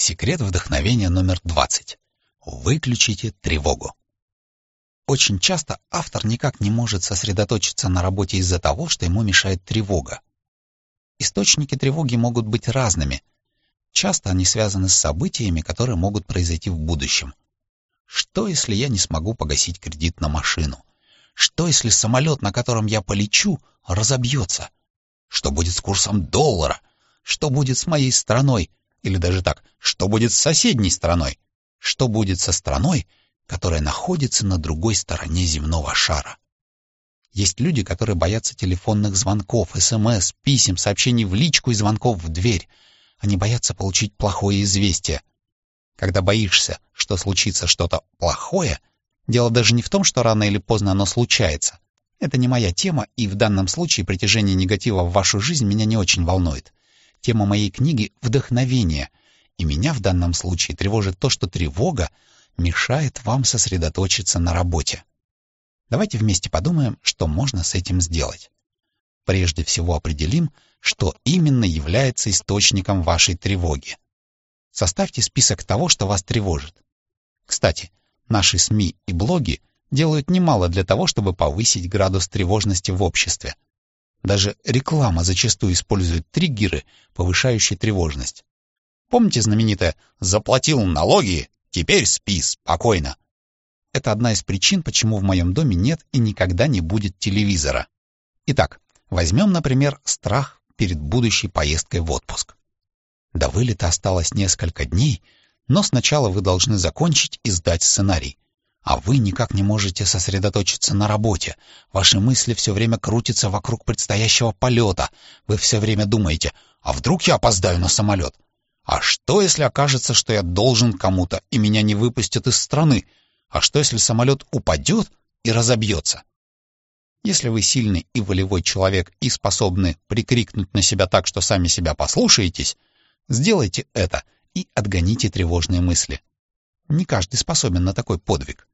Секрет вдохновения номер 20. Выключите тревогу. Очень часто автор никак не может сосредоточиться на работе из-за того, что ему мешает тревога. Источники тревоги могут быть разными. Часто они связаны с событиями, которые могут произойти в будущем. Что, если я не смогу погасить кредит на машину? Что, если самолет, на котором я полечу, разобьется? Что будет с курсом доллара? Что будет с моей страной? Или даже так, что будет с соседней страной? Что будет со страной, которая находится на другой стороне земного шара? Есть люди, которые боятся телефонных звонков, СМС, писем, сообщений в личку и звонков в дверь. Они боятся получить плохое известие. Когда боишься, что случится что-то плохое, дело даже не в том, что рано или поздно оно случается. Это не моя тема, и в данном случае притяжение негатива в вашу жизнь меня не очень волнует. Тема моей книги — вдохновение, и меня в данном случае тревожит то, что тревога мешает вам сосредоточиться на работе. Давайте вместе подумаем, что можно с этим сделать. Прежде всего определим, что именно является источником вашей тревоги. Составьте список того, что вас тревожит. Кстати, наши СМИ и блоги делают немало для того, чтобы повысить градус тревожности в обществе. Даже реклама зачастую использует триггеры, повышающие тревожность. Помните знаменитое «заплатил налоги, теперь спи спокойно»? Это одна из причин, почему в моем доме нет и никогда не будет телевизора. Итак, возьмем, например, страх перед будущей поездкой в отпуск. До вылета осталось несколько дней, но сначала вы должны закончить и сдать сценарий. А вы никак не можете сосредоточиться на работе. Ваши мысли все время крутятся вокруг предстоящего полета. Вы все время думаете, а вдруг я опоздаю на самолет? А что, если окажется, что я должен кому-то, и меня не выпустят из страны? А что, если самолет упадет и разобьется? Если вы сильный и волевой человек и способны прикрикнуть на себя так, что сами себя послушаетесь, сделайте это и отгоните тревожные мысли. Не каждый способен на такой подвиг.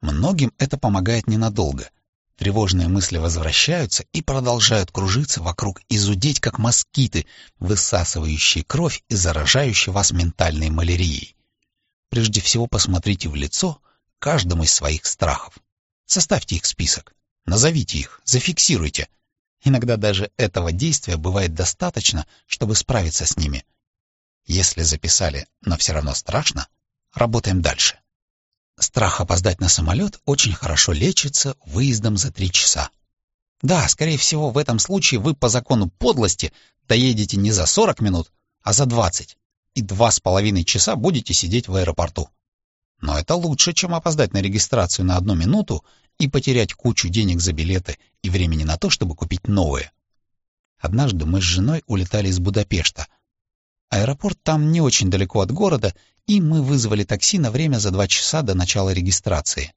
Многим это помогает ненадолго. Тревожные мысли возвращаются и продолжают кружиться вокруг и зудеть, как москиты, высасывающие кровь и заражающие вас ментальной малярией. Прежде всего посмотрите в лицо каждому из своих страхов. Составьте их список, назовите их, зафиксируйте. Иногда даже этого действия бывает достаточно, чтобы справиться с ними. Если записали, но все равно страшно, Работаем дальше. Страх опоздать на самолет очень хорошо лечится выездом за три часа. Да, скорее всего, в этом случае вы по закону подлости доедете не за 40 минут, а за 20, и два с половиной часа будете сидеть в аэропорту. Но это лучше, чем опоздать на регистрацию на одну минуту и потерять кучу денег за билеты и времени на то, чтобы купить новые. Однажды мы с женой улетали из Будапешта. Аэропорт там не очень далеко от города, и мы вызвали такси на время за два часа до начала регистрации.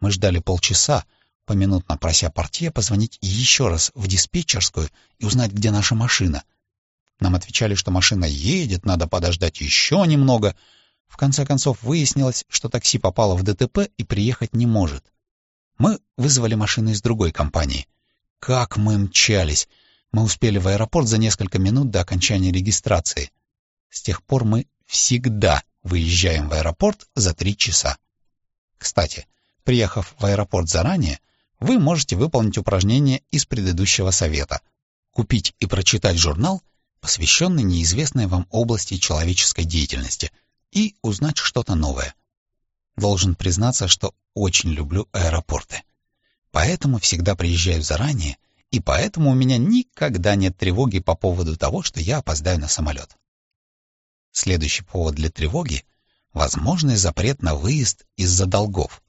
Мы ждали полчаса, поминутно прося портье позвонить еще раз в диспетчерскую и узнать, где наша машина. Нам отвечали, что машина едет, надо подождать еще немного. В конце концов выяснилось, что такси попало в ДТП и приехать не может. Мы вызвали машину из другой компании. Как мы мчались! Мы успели в аэропорт за несколько минут до окончания регистрации. С тех пор мы всегда Выезжаем в аэропорт за три часа. Кстати, приехав в аэропорт заранее, вы можете выполнить упражнение из предыдущего совета. Купить и прочитать журнал, посвященный неизвестной вам области человеческой деятельности, и узнать что-то новое. Должен признаться, что очень люблю аэропорты. Поэтому всегда приезжаю заранее, и поэтому у меня никогда нет тревоги по поводу того, что я опоздаю на самолет. Следующий повод для тревоги — возможный запрет на выезд из-за долгов.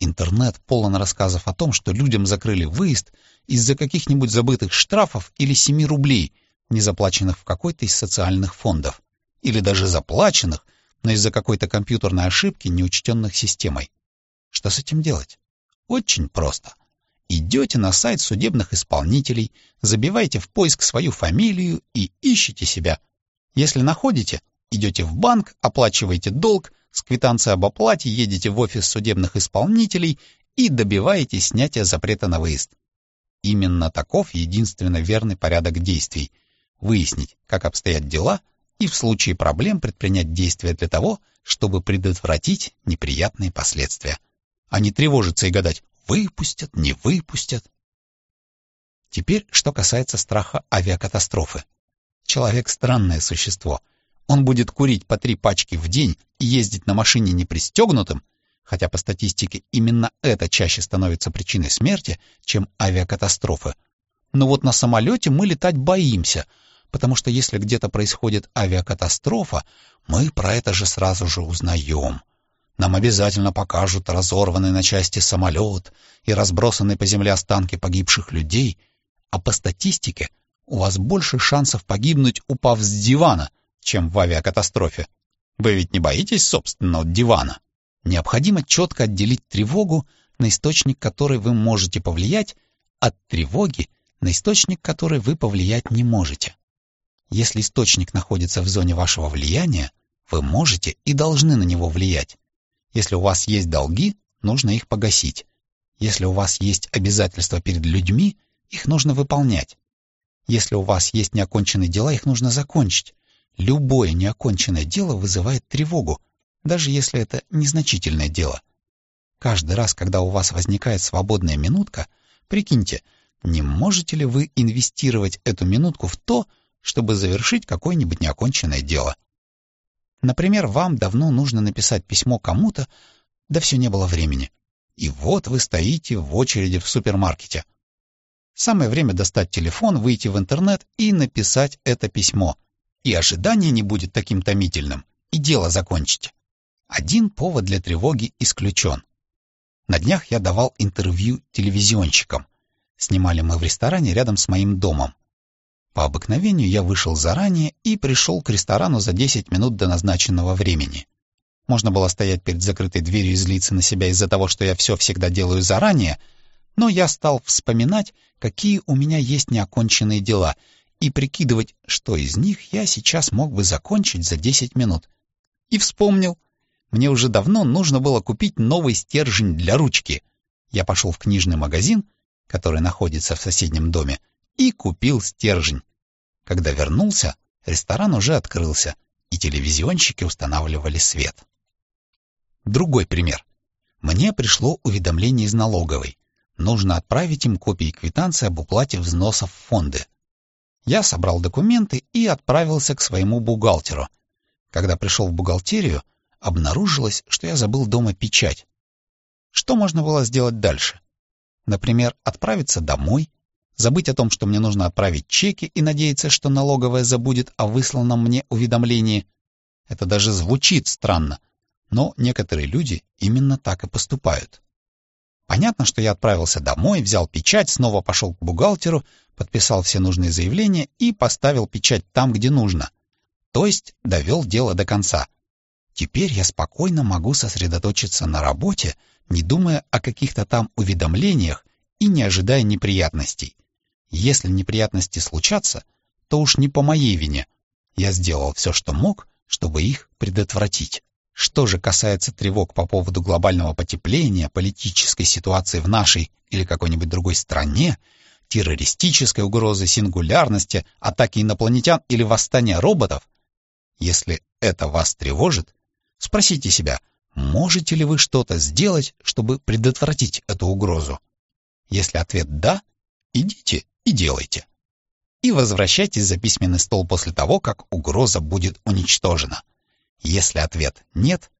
Интернет полон рассказов о том, что людям закрыли выезд из-за каких-нибудь забытых штрафов или 7 рублей, не заплаченных в какой-то из социальных фондов, или даже заплаченных, но из-за какой-то компьютерной ошибки, не учтенных системой. Что с этим делать? Очень просто. Идете на сайт судебных исполнителей, забивайте в поиск свою фамилию и ищите себя. Если находите, Идете в банк, оплачиваете долг, с квитанцией об оплате едете в офис судебных исполнителей и добиваетесь снятия запрета на выезд. Именно таков единственно верный порядок действий. Выяснить, как обстоят дела, и в случае проблем предпринять действия для того, чтобы предотвратить неприятные последствия, а не тревожиться и гадать, выпустят, не выпустят. Теперь, что касается страха авиакатастрофы. Человек — странное существо. Он будет курить по три пачки в день и ездить на машине непристегнутым, хотя по статистике именно это чаще становится причиной смерти, чем авиакатастрофы. Но вот на самолете мы летать боимся, потому что если где-то происходит авиакатастрофа, мы про это же сразу же узнаем. Нам обязательно покажут разорванный на части самолет и разбросанные по земле останки погибших людей, а по статистике у вас больше шансов погибнуть, упав с дивана, чем в авиакатастрофе. Вы ведь не боитесь собственного дивана? Необходимо четко отделить тревогу, на источник которой вы можете повлиять, от тревоги, на источник которой вы повлиять не можете. Если источник находится в зоне вашего влияния, вы можете и должны на него влиять. Если у вас есть долги, нужно их погасить. Если у вас есть обязательства перед людьми, их нужно выполнять. Если у вас есть неоконченные дела, их нужно закончить. Любое неоконченное дело вызывает тревогу, даже если это незначительное дело. Каждый раз, когда у вас возникает свободная минутка, прикиньте, не можете ли вы инвестировать эту минутку в то, чтобы завершить какое-нибудь неоконченное дело. Например, вам давно нужно написать письмо кому-то, да все не было времени. И вот вы стоите в очереди в супермаркете. Самое время достать телефон, выйти в интернет и написать это письмо. И ожидание не будет таким томительным, и дело закончите. Один повод для тревоги исключен. На днях я давал интервью телевизионщикам. Снимали мы в ресторане рядом с моим домом. По обыкновению я вышел заранее и пришел к ресторану за 10 минут до назначенного времени. Можно было стоять перед закрытой дверью и злиться на себя из-за того, что я все всегда делаю заранее, но я стал вспоминать, какие у меня есть неоконченные дела, и прикидывать, что из них я сейчас мог бы закончить за 10 минут. И вспомнил — мне уже давно нужно было купить новый стержень для ручки. Я пошел в книжный магазин, который находится в соседнем доме, и купил стержень. Когда вернулся, ресторан уже открылся, и телевизионщики устанавливали свет. Другой пример. Мне пришло уведомление из налоговой. Нужно отправить им копии квитанции об уплате взносов в фонды. Я собрал документы и отправился к своему бухгалтеру. Когда пришел в бухгалтерию, обнаружилось, что я забыл дома печать. Что можно было сделать дальше? Например, отправиться домой, забыть о том, что мне нужно отправить чеки и надеяться, что налоговая забудет о высланном мне уведомлении. Это даже звучит странно, но некоторые люди именно так и поступают. Понятно, что я отправился домой, взял печать, снова пошел к бухгалтеру, подписал все нужные заявления и поставил печать там, где нужно. То есть довел дело до конца — Теперь я спокойно могу сосредоточиться на работе, не думая о каких-то там уведомлениях и не ожидая неприятностей. Если неприятности случатся, то уж не по моей вине. Я сделал все, что мог, чтобы их предотвратить. Что же касается тревог по поводу глобального потепления, политической ситуации в нашей или какой-нибудь другой стране, террористической угрозы, сингулярности, атаки инопланетян или восстания роботов, если это вас тревожит, Спросите себя, можете ли вы что-то сделать, чтобы предотвратить эту угрозу? Если ответ «да», идите и делайте. И возвращайтесь за письменный стол после того, как угроза будет уничтожена. Если ответ «нет»,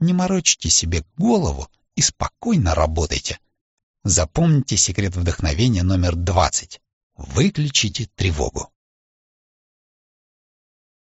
не морочьте себе голову и спокойно работайте. Запомните секрет вдохновения номер 20. Выключите тревогу.